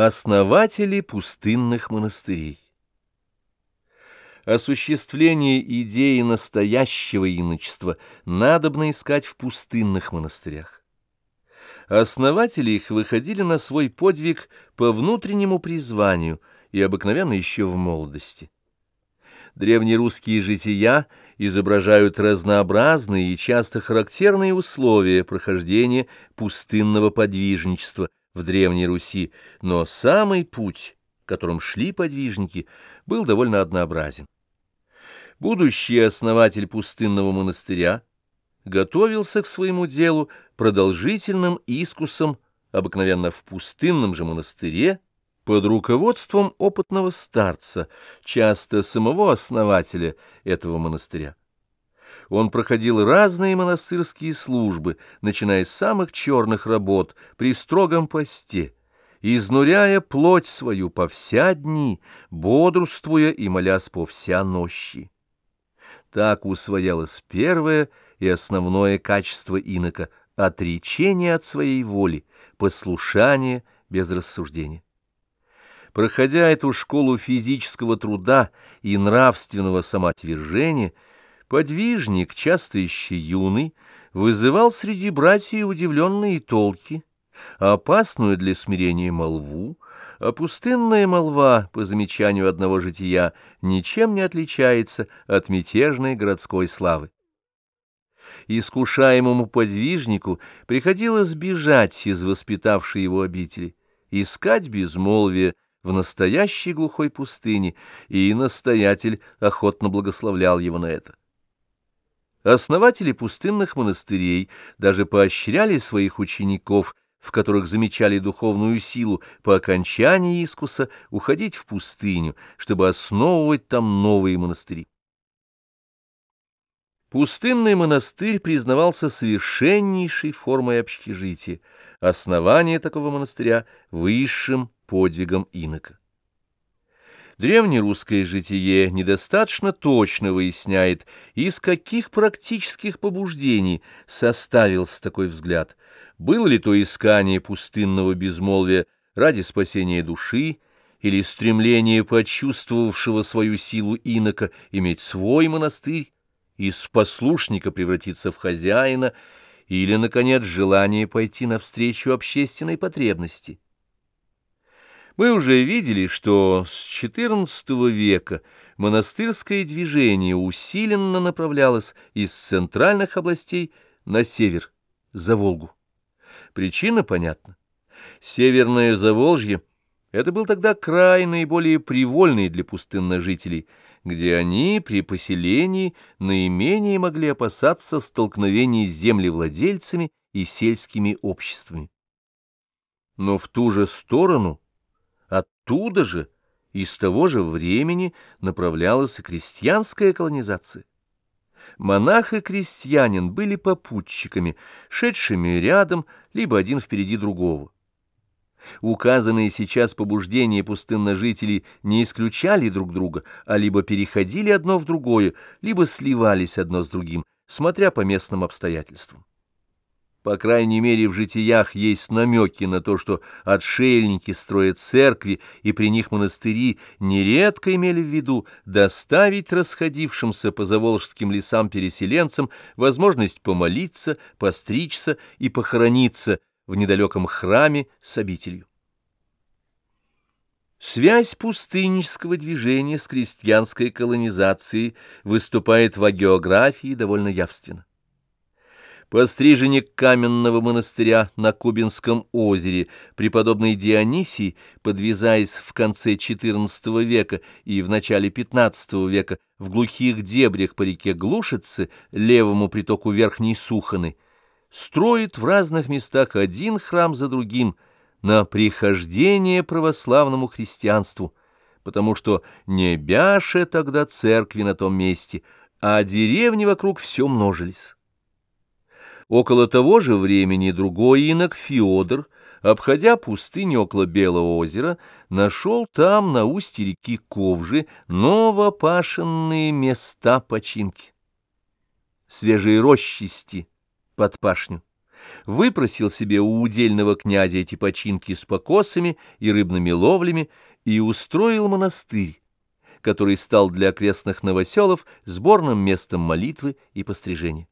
Основатели пустынных монастырей Осуществление идеи настоящего иночества надобно искать в пустынных монастырях. Основатели их выходили на свой подвиг по внутреннему призванию и обыкновенно еще в молодости. Древнерусские жития изображают разнообразные и часто характерные условия прохождения пустынного подвижничества в Древней Руси, но самый путь, которым шли подвижники, был довольно однообразен. Будущий основатель пустынного монастыря готовился к своему делу продолжительным искусом, обыкновенно в пустынном же монастыре, под руководством опытного старца, часто самого основателя этого монастыря. Он проходил разные монастырские службы, начиная с самых черных работ при строгом посте, изнуряя плоть свою по вся дни, бодрствуя и молясь по вся нощи. Так усвоялось первое и основное качество инока — отречение от своей воли, послушание без рассуждения. Проходя эту школу физического труда и нравственного самоотвержения, Подвижник, часто еще юный, вызывал среди братьев удивленные толки, опасную для смирения молву, а пустынная молва, по замечанию одного жития, ничем не отличается от мятежной городской славы. Искушаемому подвижнику приходилось бежать из воспитавшей его обители, искать безмолвие в настоящей глухой пустыне, и настоятель охотно благословлял его на это. Основатели пустынных монастырей даже поощряли своих учеников, в которых замечали духовную силу, по окончании искуса уходить в пустыню, чтобы основывать там новые монастыри. Пустынный монастырь признавался совершеннейшей формой общежития, основание такого монастыря — высшим подвигом инока. Древнерусское житие недостаточно точно выясняет, из каких практических побуждений составился такой взгляд. Было ли то искание пустынного безмолвия ради спасения души, или стремление почувствовавшего свою силу инока иметь свой монастырь, из послушника превратиться в хозяина, или, наконец, желание пойти навстречу общественной потребности. Мы уже видели, что с XIV века монастырское движение усиленно направлялось из центральных областей на север, за Волгу. Причина понятна. Северное Заволжье — это был тогда край наиболее привольный для пустынных жителей, где они при поселении наименее могли опасаться столкновений с землевладельцами и сельскими обществами. Но в ту же сторону — Оттуда же, из того же времени, направлялась и крестьянская колонизация. Монах и крестьянин были попутчиками, шедшими рядом, либо один впереди другого. Указанные сейчас побуждения пустынножителей не исключали друг друга, а либо переходили одно в другое, либо сливались одно с другим, смотря по местным обстоятельствам. По крайней мере, в житиях есть намеки на то, что отшельники строят церкви и при них монастыри нередко имели в виду доставить расходившимся по заволжским лесам переселенцам возможность помолиться, постричься и похорониться в недалеком храме с обителью. Связь пустыннического движения с крестьянской колонизацией выступает в географии довольно явственно. Постриженник каменного монастыря на Кубинском озере, преподобный Дионисий, подвязаясь в конце XIV века и в начале XV века в глухих дебрях по реке Глушицы, левому притоку Верхней Суханы, строит в разных местах один храм за другим на прихождение православному христианству, потому что не бяше тогда церкви на том месте, а деревни вокруг все множились. Около того же времени другой инок Феодор, обходя пустыню около Белого озера, нашел там, на устье реки Ковжи, новопашенные места починки. Свежие рощисти под пашню, выпросил себе у удельного князя эти починки с покосами и рыбными ловлями и устроил монастырь, который стал для окрестных новоселов сборным местом молитвы и пострижения.